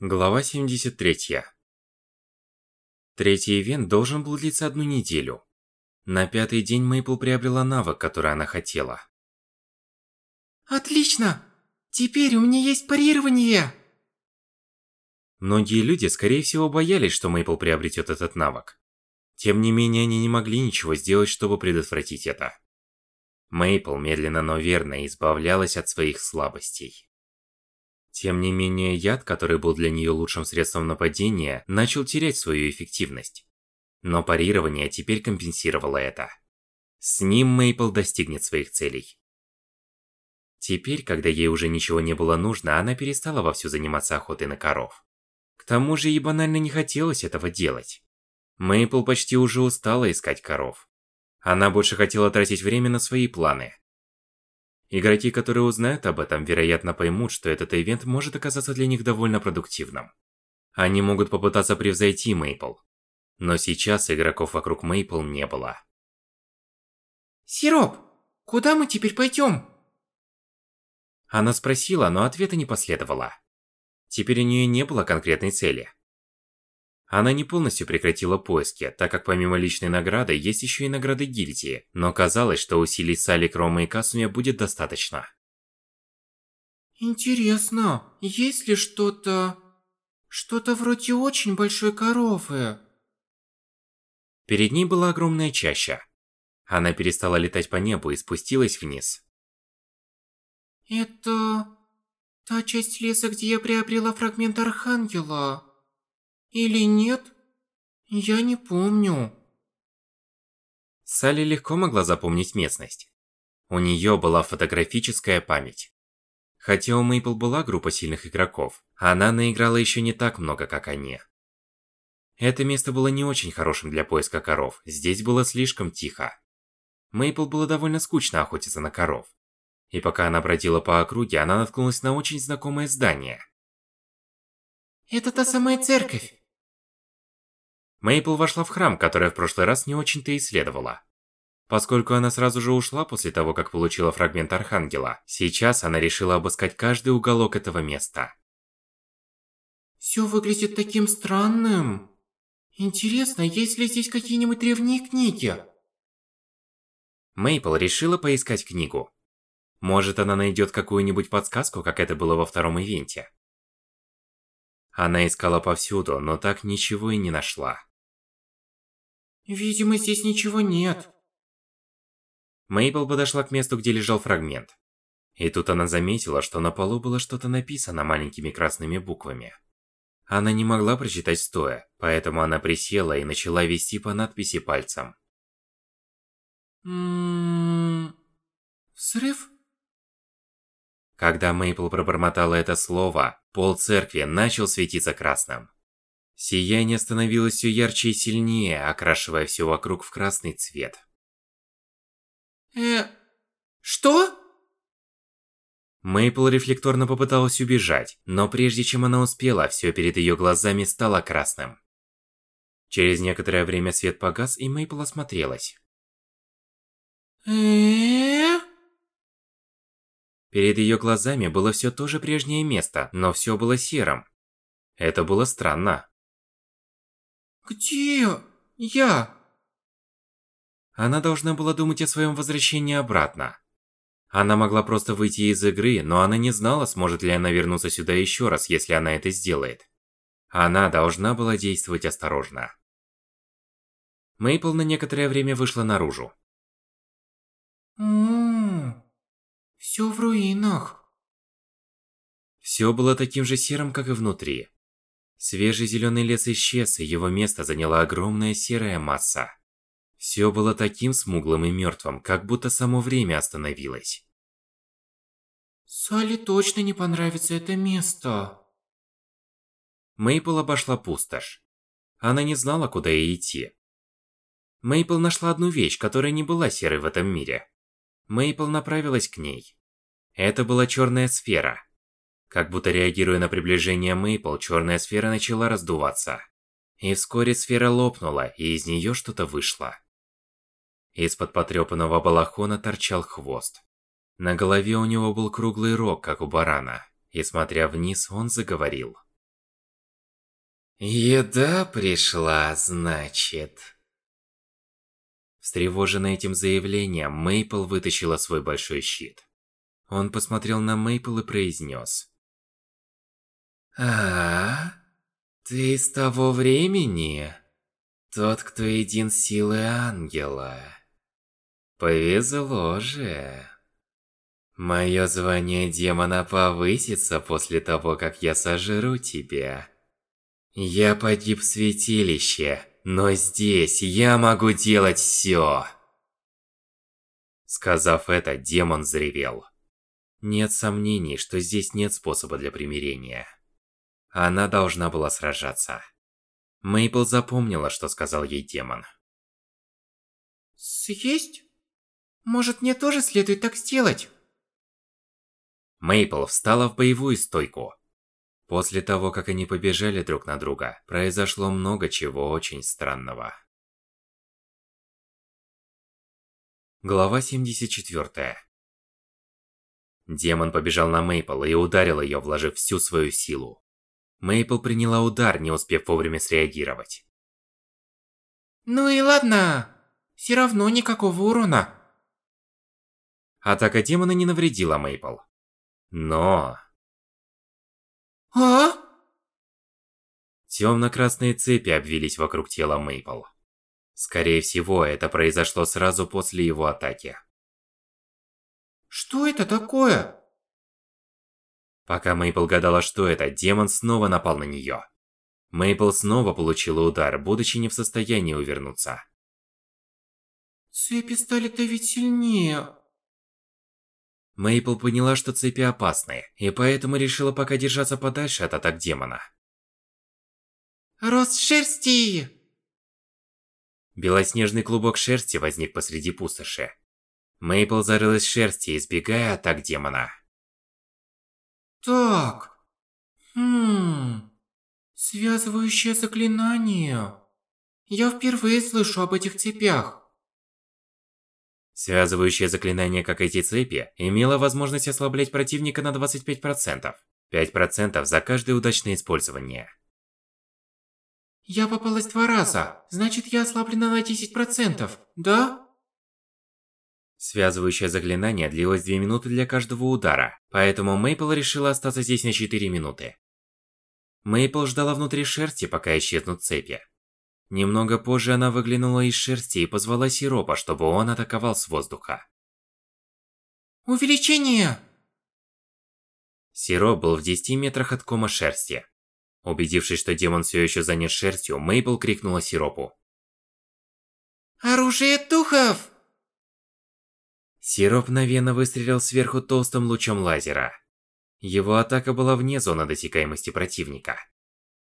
Глава 73. Третий ивент должен был длиться одну неделю. На пятый день Мейпл приобрела навык, который она хотела. Отлично! Теперь у меня есть парирование! Многие люди, скорее всего, боялись, что Мейпл приобретет этот навык. Тем не менее, они не могли ничего сделать, чтобы предотвратить это. Мейпл медленно, но верно избавлялась от своих слабостей. Тем не менее, яд, который был для нее лучшим средством нападения, начал терять свою эффективность. Но парирование теперь компенсировало это. С ним Мейпл достигнет своих целей. Теперь, когда ей уже ничего не было нужно, она перестала вовсю заниматься охотой на коров. К тому же ей банально не хотелось этого делать. Мейпл почти уже устала искать коров. Она больше хотела тратить время на свои планы. Игроки, которые узнают об этом, вероятно поймут, что этот ивент может оказаться для них довольно продуктивным. Они могут попытаться превзойти Мейпл. Но сейчас игроков вокруг Мейпл не было. Сироп, куда мы теперь пойдем? Она спросила, но ответа не последовало. Теперь у нее не было конкретной цели. Она не полностью прекратила поиски, так как помимо личной награды есть еще и награды гильдии, но казалось, что усилий Сали, Крома и Касуми будет достаточно. Интересно, есть ли что-то... Что-то вроде очень большой коровы? Перед ней была огромная чаща. Она перестала летать по небу и спустилась вниз. Это... Та часть леса, где я приобрела фрагмент Архангела. Или нет? Я не помню. Салли легко могла запомнить местность. У нее была фотографическая память. Хотя у Мейпл была группа сильных игроков, она наиграла еще не так много, как они. Это место было не очень хорошим для поиска коров, здесь было слишком тихо. Мейпл было довольно скучно охотиться на коров. И пока она бродила по округе, она наткнулась на очень знакомое здание. Это та самая церковь. Мейпл вошла в храм, который в прошлый раз не очень-то исследовала. Поскольку она сразу же ушла после того, как получила фрагмент Архангела, сейчас она решила обыскать каждый уголок этого места. Все выглядит таким странным. Интересно, есть ли здесь какие-нибудь древние книги? Мейпл решила поискать книгу. Может, она найдет какую-нибудь подсказку, как это было во втором ивенте. Она искала повсюду, но так ничего и не нашла. Видимо, здесь ничего нет. Мейбл подошла к месту, где лежал фрагмент. И тут она заметила, что на полу было что-то написано маленькими красными буквами. Она не могла прочитать стоя, поэтому она присела и начала вести по надписи пальцем. Ммм... Взрыв? Когда Мейпл пробормотала это слово, пол церкви начал светиться красным. Сияние становилось все ярче и сильнее, окрашивая все вокруг в красный цвет. Э... Что? Мейпл рефлекторно попыталась убежать, но прежде чем она успела, все перед ее глазами стало красным. Через некоторое время свет погас, и Мейпл осмотрелась. Э-э-э? Перед ее глазами было все то же прежнее место, но все было серым. Это было странно. Где я? Она должна была думать о своем возвращении обратно. Она могла просто выйти из игры, но она не знала, сможет ли она вернуться сюда еще раз, если она это сделает. Она должна была действовать осторожно. Мейпл на некоторое время вышла наружу. Ммм... Все в руинах. Все было таким же серым, как и внутри. Свежий зеленый лес исчез, и его место заняла огромная серая масса. Все было таким смуглым и мертвым, как будто само время остановилось. Салли точно не понравится это место. Мейпл обошла пустошь. Она не знала, куда ей идти. Мейпл нашла одну вещь, которая не была серой в этом мире. Мейпл направилась к ней. Это была черная сфера. Как будто реагируя на приближение Мейпл, черная сфера начала раздуваться. И вскоре сфера лопнула, и из нее что-то вышло. Из-под потрепанного балахона торчал хвост. На голове у него был круглый рог, как у барана. И смотря вниз, он заговорил. Еда пришла, значит. Встревоженный этим заявлением, Мейпл вытащила свой большой щит. Он посмотрел на Мейпл и произнес. А, ты из того времени? Тот, кто един силы ангела. Повезло же. Мое звание демона повысится после того, как я сожру тебя. Я погиб в святилище, но здесь я могу делать все. Сказав это, демон заревел. Нет сомнений, что здесь нет способа для примирения. Она должна была сражаться. Мейпл запомнила, что сказал ей демон. Съесть? Может, мне тоже следует так сделать? Мейпл встала в боевую стойку. После того, как они побежали друг на друга, произошло много чего очень странного. Глава 74 Демон побежал на Мейпл и ударил ее, вложив всю свою силу. Мейпл приняла удар, не успев вовремя среагировать. Ну и ладно. Все равно никакого урона. Атака демона не навредила Мейпл. Но... А? Темно-красные цепи обвились вокруг тела Мейпл. Скорее всего, это произошло сразу после его атаки. Что это такое? Пока Мейпл гадала, что это, демон снова напал на нее. Мейпл снова получила удар, будучи не в состоянии увернуться. Цепи стали давить сильнее. Мейпл поняла, что цепи опасны, и поэтому решила пока держаться подальше от атак демона. Рост шерсти! Белоснежный клубок шерсти возник посреди пустоши. Мейпл зарылась в шерсти, избегая атак демона. Так. Хм. Связывающее заклинание. Я впервые слышу об этих цепях. Связывающее заклинание, как эти цепи, имело возможность ослаблять противника на 25%. 5% за каждое удачное использование. Я попалась два раза, значит я ослаблена на 10%, да? Связывающее заклинание длилось 2 минуты для каждого удара, поэтому Мейпл решила остаться здесь на 4 минуты. Мейпл ждала внутри шерсти, пока исчезнут цепи. Немного позже она выглянула из шерсти и позвала Сиропа, чтобы он атаковал с воздуха. Увеличение! Сироп был в 10 метрах от кома шерсти. Убедившись, что демон все еще занят шерстью, Мейбл крикнула Сиропу. Оружие духов! Сироп мгновенно выстрелил сверху толстым лучом лазера. Его атака была вне зоны досягаемости противника.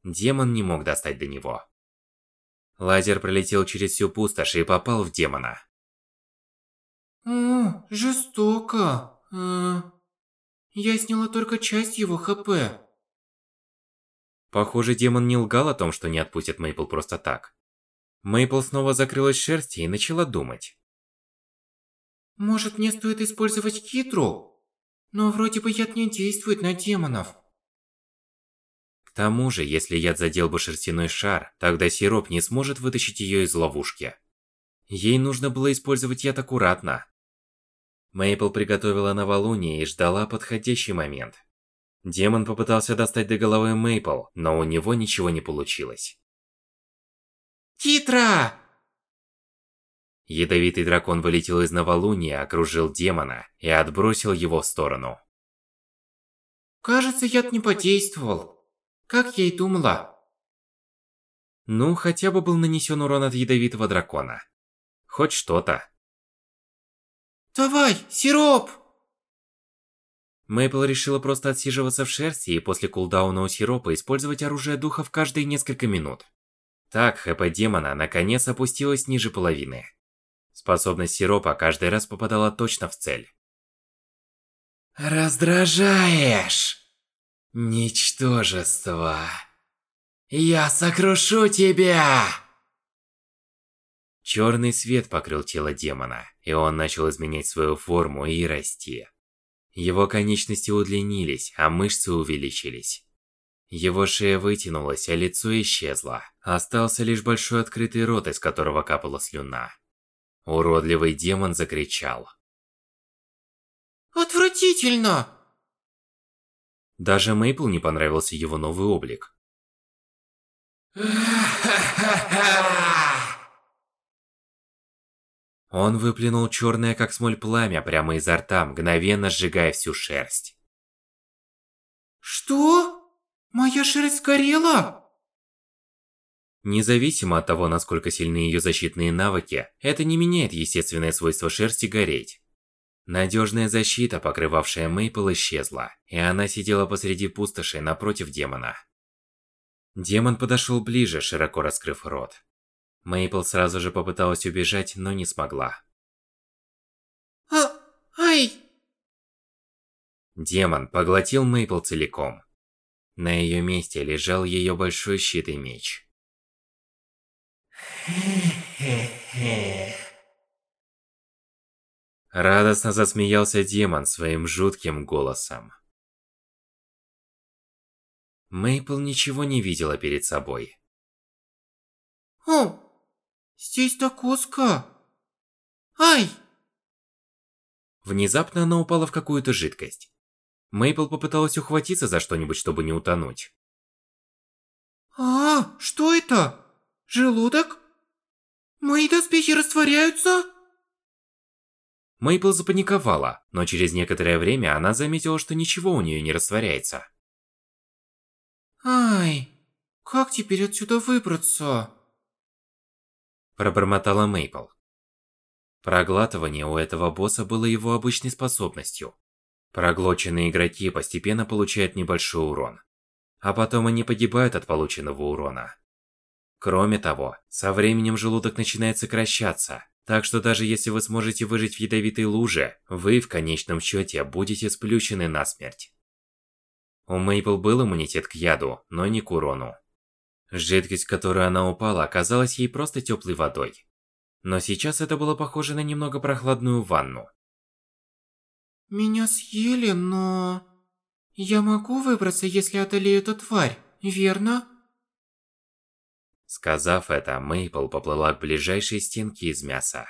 Демон не мог достать до него. Лазер пролетел через всю пустошь и попал в демона. О, жестоко. Э, я сняла только часть его ХП. Похоже, демон не лгал о том, что не отпустит Мейпл просто так. Мейпл снова закрылась в шерсти и начала думать. Может, мне стоит использовать хитру? Но вроде бы яд не действует на демонов. К тому же, если яд задел бы шерстяной шар, тогда сироп не сможет вытащить ее из ловушки. Ей нужно было использовать яд аккуратно. Мейпл приготовила новолуние и ждала подходящий момент. Демон попытался достать до головы Мейпл, но у него ничего не получилось. Хитро! Ядовитый дракон вылетел из новолуния, окружил демона и отбросил его в сторону. Кажется, яд не подействовал. Как я и думала. Ну, хотя бы был нанесен урон от ядовитого дракона. Хоть что-то. Давай, сироп! Мэйпл решила просто отсиживаться в шерсти и после кулдауна у сиропа использовать оружие духов каждые несколько минут. Так, ХП демона наконец опустилась ниже половины. Способность сиропа каждый раз попадала точно в цель. Раздражаешь! Ничтожество. Я сокрушу тебя! Черный свет покрыл тело демона, и он начал изменять свою форму и расти. Его конечности удлинились, а мышцы увеличились. Его шея вытянулась, а лицо исчезло. Остался лишь большой открытый рот, из которого капала слюна. Уродливый демон закричал. Отвратительно! Даже Мейпл не понравился его новый облик. Он выплюнул черное как смоль пламя прямо изо рта, мгновенно сжигая всю шерсть. Что? Моя шерсть сгорела? Независимо от того, насколько сильны ее защитные навыки, это не меняет естественное свойство шерсти гореть. Надежная защита, покрывавшая Мейпл, исчезла, и она сидела посреди пустоши напротив демона. Демон подошел ближе, широко раскрыв рот. Мейпл сразу же попыталась убежать, но не смогла. А, ай! Демон поглотил Мейпл целиком. На ее месте лежал ее большой щит и меч. Радостно засмеялся демон своим жутким голосом. Мейпл ничего не видела перед собой. О, здесь так узко. Ай! Внезапно она упала в какую-то жидкость. Мейпл попыталась ухватиться за что-нибудь, чтобы не утонуть. А, что это? Желудок? Мои доспехи растворяются? Мейпл запаниковала, но через некоторое время она заметила, что ничего у нее не растворяется. Ай, как теперь отсюда выбраться? Пробормотала Мейпл. Проглатывание у этого босса было его обычной способностью. Проглоченные игроки постепенно получают небольшой урон. А потом они погибают от полученного урона. Кроме того, со временем желудок начинает сокращаться, так что даже если вы сможете выжить в ядовитой луже, вы в конечном счете будете сплющены насмерть. У Мейпл был иммунитет к яду, но не к урону. Жидкость, в которую она упала, оказалась ей просто теплой водой. Но сейчас это было похоже на немного прохладную ванну. Меня съели, но... Я могу выбраться, если одолею эту тварь, верно? Сказав это, Мейпл поплыла к ближайшей стенке из мяса.